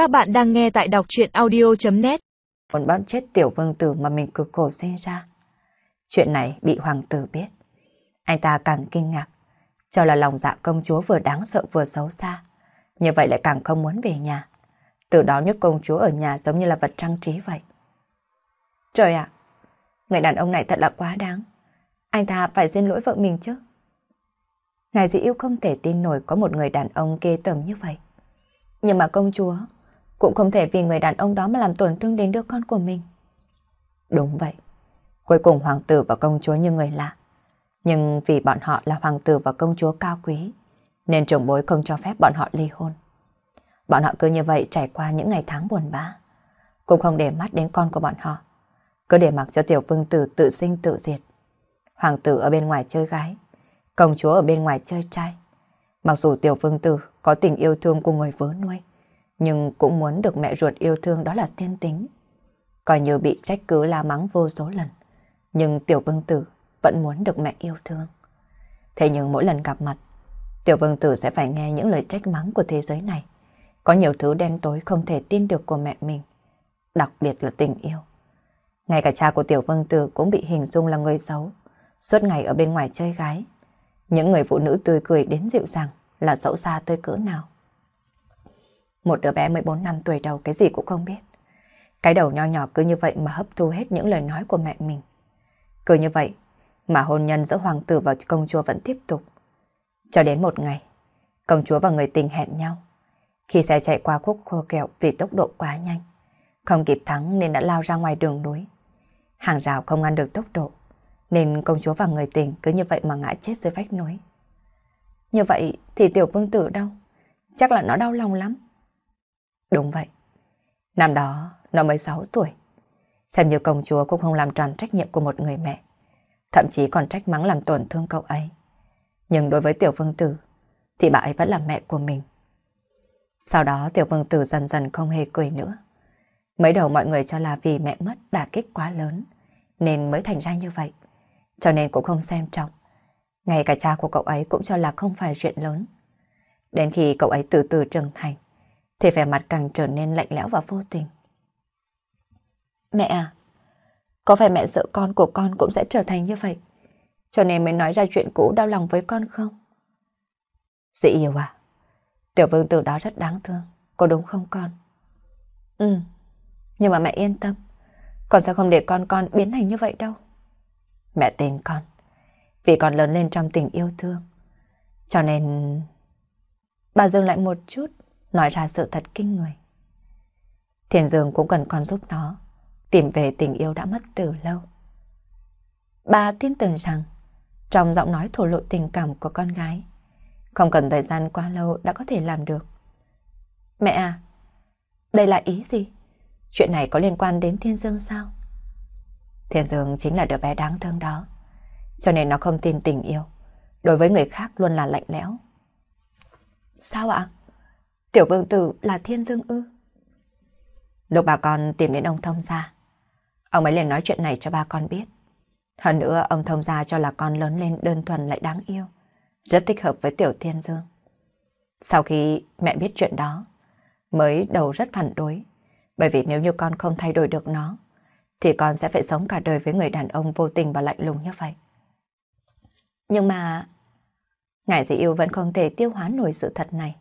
Các bạn đang nghe tại đọc chuyện audio.net Muốn bắt chết tiểu vương tử mà mình cực khổ sinh ra. Chuyện này bị hoàng tử biết. Anh ta càng kinh ngạc, cho là lòng dạ công chúa vừa đáng sợ vừa xấu xa. Như vậy lại càng không muốn về nhà. Từ đó nhốt công chúa ở nhà giống như là vật trang trí vậy. Trời ạ, người đàn ông này thật là quá đáng. Anh ta phải xin lỗi vợ mình chứ. Ngài dị yêu không thể tin nổi có một người đàn ông kê tởm như vậy. Nhưng mà công chúa cũng không thể vì người đàn ông đó mà làm tổn thương đến đứa con của mình. Đúng vậy. Cuối cùng hoàng tử và công chúa như người lạ. Nhưng vì bọn họ là hoàng tử và công chúa cao quý, nên trưởng bối không cho phép bọn họ ly hôn. Bọn họ cứ như vậy trải qua những ngày tháng buồn bã, cũng không để mắt đến con của bọn họ. Cứ để mặc cho tiểu vương tử tự sinh tự diệt. Hoàng tử ở bên ngoài chơi gái, công chúa ở bên ngoài chơi trai. Mặc dù tiểu vương tử có tình yêu thương của người vớ nuôi, nhưng cũng muốn được mẹ ruột yêu thương đó là thiên tính. Coi như bị trách cứ la mắng vô số lần, nhưng tiểu vương tử vẫn muốn được mẹ yêu thương. Thế nhưng mỗi lần gặp mặt, tiểu vương tử sẽ phải nghe những lời trách mắng của thế giới này. Có nhiều thứ đen tối không thể tin được của mẹ mình, đặc biệt là tình yêu. Ngay cả cha của tiểu vương tử cũng bị hình dung là người xấu, suốt ngày ở bên ngoài chơi gái. Những người phụ nữ tươi cười đến dịu dàng là xấu xa tới cỡ nào. Một đứa bé 14 năm tuổi đầu cái gì cũng không biết. Cái đầu nho nhỏ cứ như vậy mà hấp thu hết những lời nói của mẹ mình. Cứ như vậy mà hôn nhân giữa hoàng tử và công chúa vẫn tiếp tục. Cho đến một ngày, công chúa và người tình hẹn nhau. Khi xe chạy qua khúc khô kẹo vì tốc độ quá nhanh, không kịp thắng nên đã lao ra ngoài đường núi. Hàng rào không ngăn được tốc độ, nên công chúa và người tình cứ như vậy mà ngã chết dưới vách núi. Như vậy thì tiểu vương tử đâu? Chắc là nó đau lòng lắm. Đúng vậy. Năm đó, nó mới 6 tuổi. Xem như công chúa cũng không làm tròn trách nhiệm của một người mẹ. Thậm chí còn trách mắng làm tổn thương cậu ấy. Nhưng đối với tiểu vương tử, thì bà ấy vẫn là mẹ của mình. Sau đó tiểu vương tử dần dần không hề cười nữa. Mới đầu mọi người cho là vì mẹ mất đả kích quá lớn, nên mới thành ra như vậy. Cho nên cũng không xem trọng. Ngay cả cha của cậu ấy cũng cho là không phải chuyện lớn. Đến khi cậu ấy từ từ trưởng thành, thì vẻ mặt càng trở nên lạnh lẽo và vô tình. Mẹ à, có phải mẹ sợ con của con cũng sẽ trở thành như vậy? Cho nên mới nói ra chuyện cũ đau lòng với con không? Dĩ yêu à, tiểu vương tử đó rất đáng thương, có đúng không con? Ừ, nhưng mà mẹ yên tâm, con sẽ không để con con biến thành như vậy đâu. Mẹ tin con, vì con lớn lên trong tình yêu thương. Cho nên... Bà dừng lại một chút, nói ra sự thật kinh người. Thiền Dương cũng cần con giúp nó tìm về tình yêu đã mất từ lâu. Bà tin tưởng rằng trong giọng nói thổ lộ tình cảm của con gái không cần thời gian quá lâu đã có thể làm được. Mẹ à, đây là ý gì? Chuyện này có liên quan đến Thiên Dương sao? Thiên Dương chính là đứa bé đáng thương đó. Cho nên nó không tin tình yêu. Đối với người khác luôn là lạnh lẽo. Sao ạ? Tiểu vương tử là Thiên Dương ư? Lúc bà con tìm đến ông thông gia, ông ấy liền nói chuyện này cho ba con biết. Hơn nữa ông thông gia cho là con lớn lên đơn thuần lại đáng yêu, rất thích hợp với Tiểu Thiên Dương. Sau khi mẹ biết chuyện đó, mới đầu rất phản đối, bởi vì nếu như con không thay đổi được nó, thì con sẽ phải sống cả đời với người đàn ông vô tình và lạnh lùng như vậy. Nhưng mà... Ngài dị yêu vẫn không thể tiêu hóa nổi sự thật này.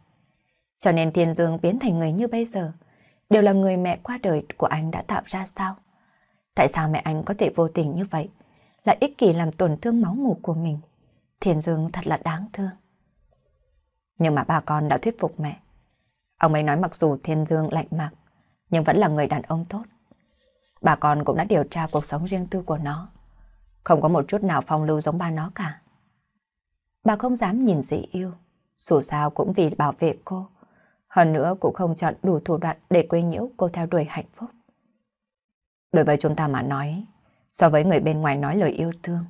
Cho nên Thiên Dương biến thành người như bây giờ, đều là người mẹ qua đời của anh đã tạo ra sao? Tại sao mẹ anh có thể vô tình như vậy, lại ích kỷ làm tổn thương máu mủ của mình? Thiên Dương thật là đáng thương. Nhưng mà bà con đã thuyết phục mẹ. Ông ấy nói mặc dù Thiên Dương lạnh mạc, nhưng vẫn là người đàn ông tốt. Bà con cũng đã điều tra cuộc sống riêng tư của nó. Không có một chút nào phong lưu giống ba nó cả. Bà không dám nhìn dị yêu, dù sao cũng vì bảo vệ cô. Hơn nữa cũng không chọn đủ thủ đoạn để quấy nhiễu cô theo đuổi hạnh phúc. Đối với chúng ta mà nói, so với người bên ngoài nói lời yêu thương,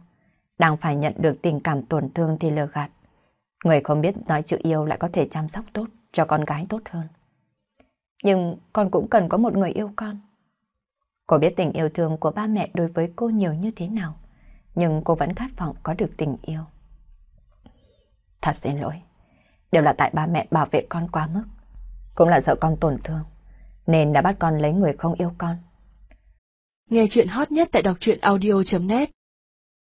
đang phải nhận được tình cảm tổn thương thì lừa gạt. Người không biết nói chữ yêu lại có thể chăm sóc tốt cho con gái tốt hơn. Nhưng con cũng cần có một người yêu con. Cô biết tình yêu thương của ba mẹ đối với cô nhiều như thế nào, nhưng cô vẫn khát vọng có được tình yêu. Thật xin lỗi, đều là tại ba mẹ bảo vệ con quá mức, cũng là sợ con tổn thương, nên đã bắt con lấy người không yêu con. Nghe chuyện hot nhất tại đọc truyện audio.net